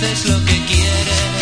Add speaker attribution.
Speaker 1: haces lo que quieres.